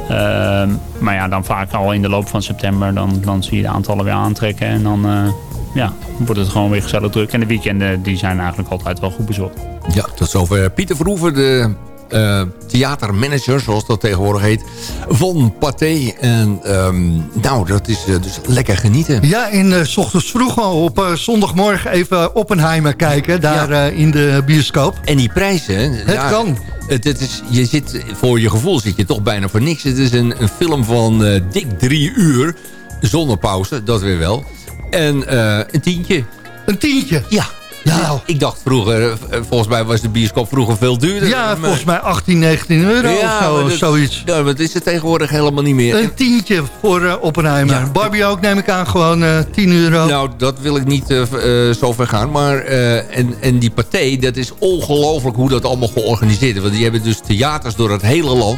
Ehm, maar ja, dan vaak al in de loop van september... dan, dan zie je de aantallen weer aantrekken. En dan eh, ja, wordt het gewoon weer gezellig druk. En de weekenden die zijn eigenlijk altijd wel goed bezocht.
Ja, tot zover Pieter Verhoeven, de eh, theatermanager, zoals dat tegenwoordig heet, van Pathé. En ehm, nou, dat is eh, dus lekker genieten.
Ja, en s ochtends vroeg al op zondagmorgen even Oppenheimer kijken. Daar in de bioscoop.
En die prijzen...
Het kan.
Het, het is, je zit, voor je gevoel zit je toch bijna voor niks. Het is een, een film van eh, dik drie uur. Zonder pauze, dat weer wel. En eh, een tientje.
Een tientje?
Ja.
Nou.
Ik dacht vroeger, eh, volgens mij was de bioscoop vroeger veel duurder.
Ja,
Maar-
volgens mij 18, 19 euro of zo,
dat-
zoiets.
Ja, maar dat is het tegenwoordig helemaal niet meer.
Een tientje voor eh, Oppenheimer. Barbie ook neem ik aan gewoon eh 10 euro.
Nou, dat wil ik niet eh, zo ver gaan. Maar, en, en die pathé, dat is ongelooflijk hoe dat allemaal georganiseerd is. Want die hebben dus theaters door het hele land.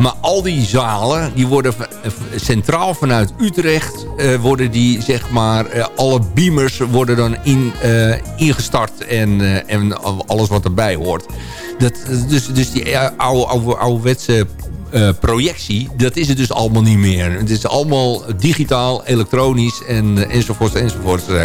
Maar al die zalen, die worden centraal vanuit Utrecht... eh, worden die, zeg maar, eh, alle beamers worden dan in, eh, ingestart. En, en alles wat erbij hoort. Dat, dus, dus die oude, oude, ouderwetse eh, projectie, dat is het dus allemaal niet meer. Het is allemaal digitaal, elektronisch en, uh, enzovoort enzovoort. Uh,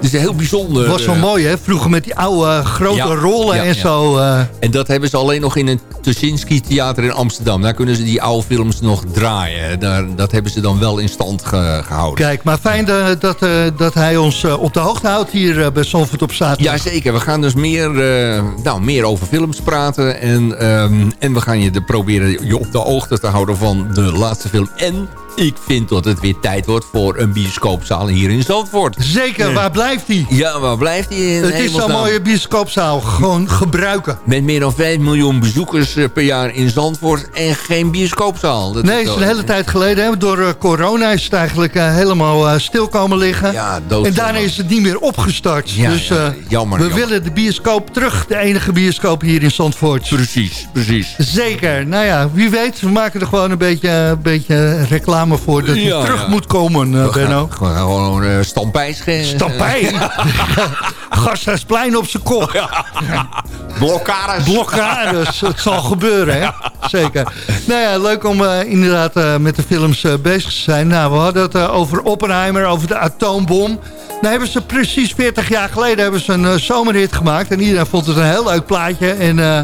het is heel bijzonder.
Het was wel mooi hè, vroeger met die oude grote
Ja,
rollen
ja,
en
ja.
zo. eh.
En dat hebben ze alleen nog in het Tuschinski Theater in Amsterdam. Daar kunnen ze die oude films nog draaien. Daar, dat hebben ze dan wel in stand ge- gehouden.
Kijk, maar fijn eh, dat, eh, dat hij ons eh, op de hoogte houdt hier eh, bij Zandvoort op zaterdag.
Jazeker, we gaan dus meer, eh, nou, meer over films praten. En, ehm, en we gaan je de, proberen je op de hoogte te houden van de laatste film. En ik vind dat het weer tijd wordt voor een bioscoopzaal hier in Zandvoort.
Zeker, waar blijft hij?
Ja, waar blijft hij in
Het is zo'n mooie bioscoopzaal. Gewoon gebruiken.
Met meer dan 5 miljoen bezoekers eh, per jaar in Zandvoort en geen bioscoopzaal. Dat
Nee, is een hele tijd geleden. Hè. Door eh, corona is het eigenlijk eh, helemaal stil komen liggen.
Ja,
en daarna is het niet meer opgestart.
Ja,
dus
ja,
eh,
jammer,
we
jammer.
willen de bioscoop terug. De enige bioscoop hier in Zandvoort.
Precies, precies.
Zeker. Nou ja, wie weet. We maken er gewoon een beetje, een beetje reclame voor dat hij
Ja,
terug
ja.
moet komen, eh,
We
Benno.
gaan, gewoon uh, stampijs ge-
Stampij. [laughs] [laughs] Gasthuisplein op zijn kop.
Blokkades.
Blokkades. Het zal gebeuren, hè? Zeker. Nou ja, leuk om eh, inderdaad eh, met de films eh, bezig te zijn. Nou, we hadden het over Oppenheimer, over de atoombom. Nou hebben ze precies 40 jaar geleden hebben ze een zomerhit gemaakt. En iedereen vond het een heel leuk plaatje. En eh,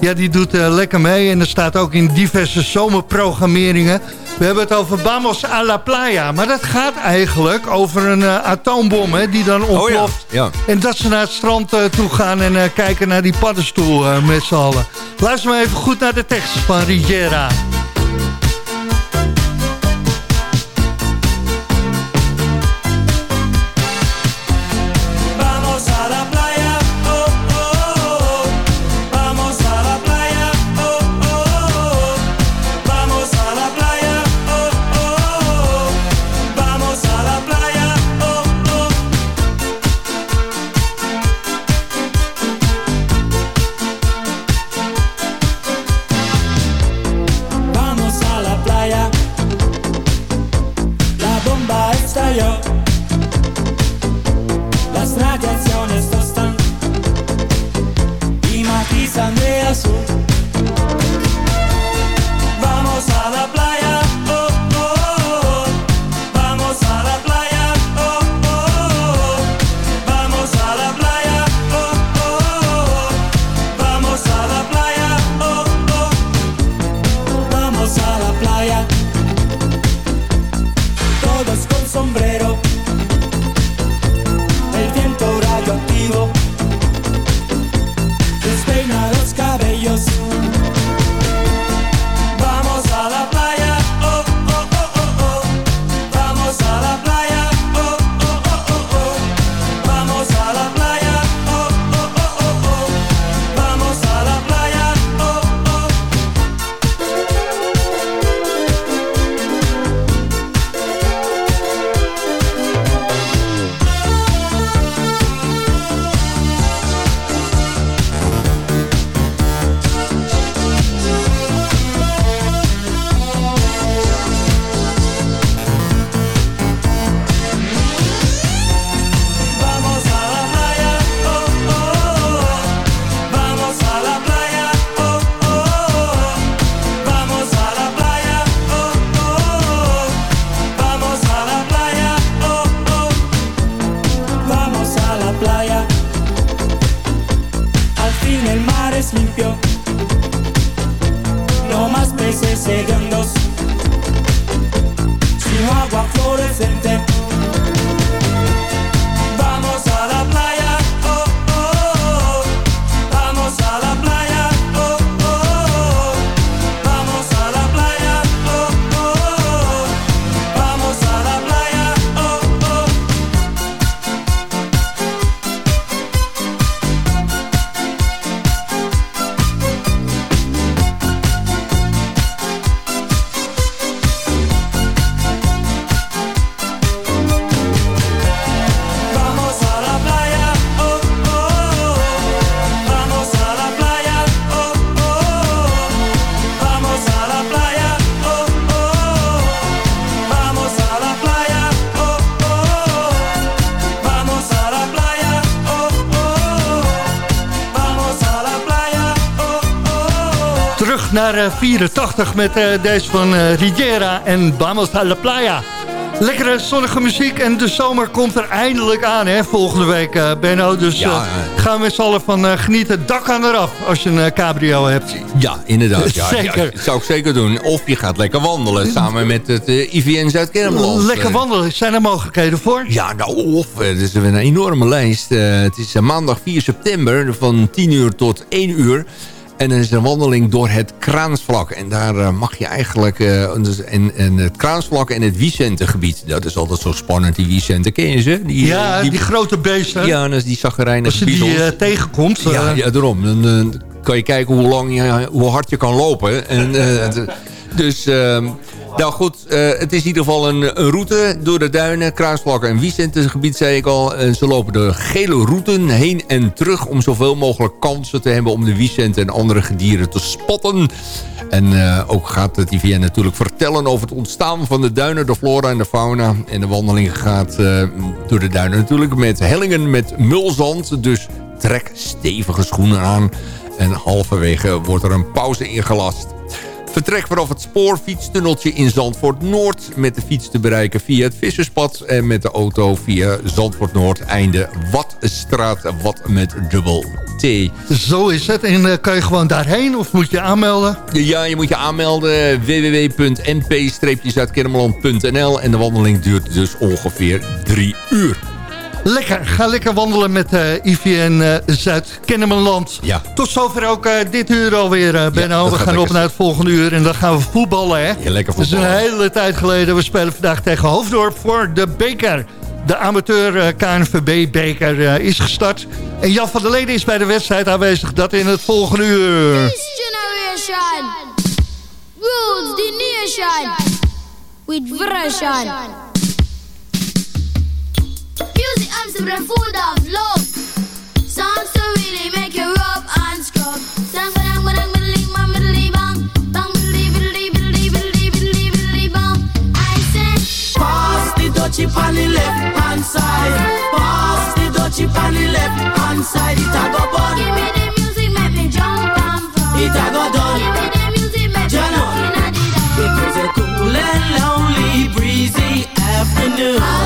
ja, die doet eh, lekker mee. En dat staat ook in diverse zomerprogrammeringen. We hebben het over Vamos a la Playa. Maar dat gaat eigenlijk over een eh, atoombom hè, die dan ontploft.
Ja.
En dat ze naar het strand eh, toe gaan en kijken naar die paddenstoel met z'n allen. Luister maar even goed naar de tekst van Riviera. Terug naar eh, 84 met eh, deze van eh, Riviera en Vamos a la Playa. Lekkere zonnige muziek en de zomer komt er eindelijk aan, hè, volgende week, eh, Benno. Dus
Ja,
eh, gaan we met z'n allen van eh, genieten. Dak aan eraf als je een eh, cabrio hebt.
Ja, inderdaad. Ja,
Zeker.
Ja, dat zou ik zeker doen. Of je gaat lekker wandelen samen met het eh, IVN Zuid-Kennemerland.
Lekker
Eh,
wandelen, zijn er mogelijkheden voor?
Ja, nou, of. eh, Het is een enorme lijst. Eh, het is eh, maandag 4 september van 10 uur tot 1 uur. En er is een wandeling door het Kraansvlak. En daar eh, mag je eigenlijk... eh, dus- en, en het Kraansvlak en het Wiesentegebied. Dat is altijd zo spannend, die Wiesenten. Ken je ze? Die,
ja,
eh,
die, grote beesten.
Ja, dat is die zaggerijnige
als je die tegenkomt.
Ja, ja daarom. Dan kan je kijken hoe, lang je, hoe hard je kan lopen. En, dus, ehm, nou goed, eh, het is in ieder geval een, een route door de duinen, Kruisvlakken en Wiesentengebied, zei ik al. En ze lopen de gele routen heen en terug om zoveel mogelijk kansen te hebben om de Wiesenten en andere gedieren te spotten. En eh, ook gaat het IVN natuurlijk vertellen over het ontstaan van de duinen, de flora en de fauna. En de wandeling gaat eh, door de duinen natuurlijk met hellingen met mulzand. Dus trek stevige schoenen aan. En halverwege wordt er een pauze ingelast. Vertrek vanaf het spoorfietstunneltje in Zandvoort Noord. Met de fiets te bereiken via het Visserspad. En met de auto via Zandvoort Noord. Einde Watstraat. Wat met dubbel T.
Zo is het. En eh, kan je gewoon daarheen of moet je aanmelden?
Ja, je moet je aanmelden. www.np-zuidkennemerland.nl En de wandeling duurt dus ongeveer drie uur.
Lekker, ga lekker wandelen met eh IVN eh, Zuid-Kennemerland.
Ja.
Tot zover ook eh, dit uur alweer, eh Benno. we gaan op naar het volgende uur en dan gaan we voetballen, hè?
Ja, lekker
Het is een hele tijd geleden. We spelen vandaag tegen Hoofddorp voor de beker. De amateur KNVB-beker is gestart. En Jan van der Leden is bij de wedstrijd aanwezig. Dat in het volgende uur.
This generation rules the nation with version. To the food of love. Songs to really make you rub and scrub. Sang ba dang ba dang biddly bang biddly bang. Bang biddly biddly biddly biddly biddly biddly bang. I say,
Pass the dutchie on the left hand side. Pass the dutchie on the left hand side. It a go bun.
give me the music, make me jump and from.
It a go done.
Give me the music, make me in
It was a cool and lonely, breezy afternoon.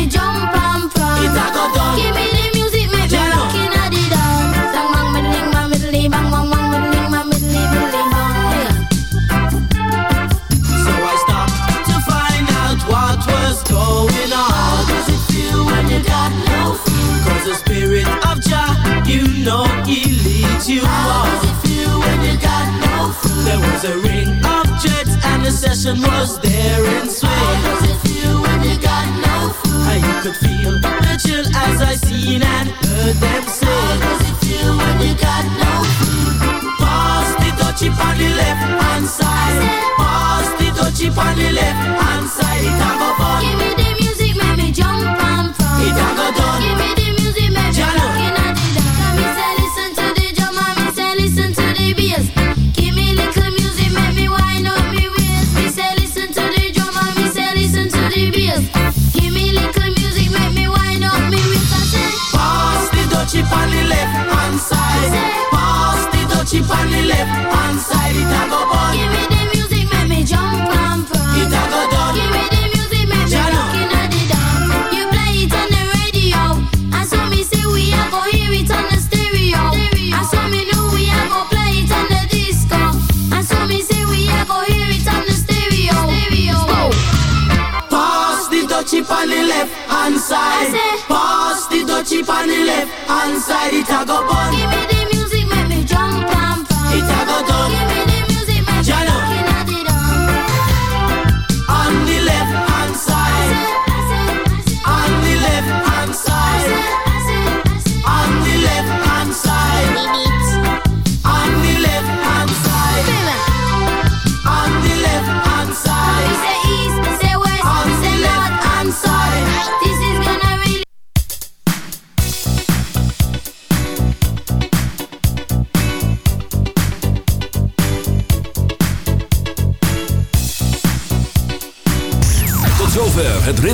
me jump and from.
It a go done.
Give me the music, make me rock in the dance. Bang bang biddling bang biddly bang bang bang biddling bang biddly biddly bang.
So I stopped to find out what was going on. How does it feel when you got no food? Cause the spirit of Jah, you know he leads you How on. does it feel when you got no food? There was a ring of jets and the session was there in swing. How does it feel when you got no? I could feel the chill as I seen and heard them say. How does it feel when you got no on the left hand side. Pass on the left left hand side. It a go bun.
Give me the music, make me jump and from.
It a go done.
Give me the music, make me rock in the dance. You play it on the radio, and so me say we a go hear it on the stereo. And so me know we a go play it on the disco. And so me say we a go hear it on the stereo. Stereo.
Pass the dutchie on the left hand side. Pass the dutchie on the left hand side. It a go bun.
Give me the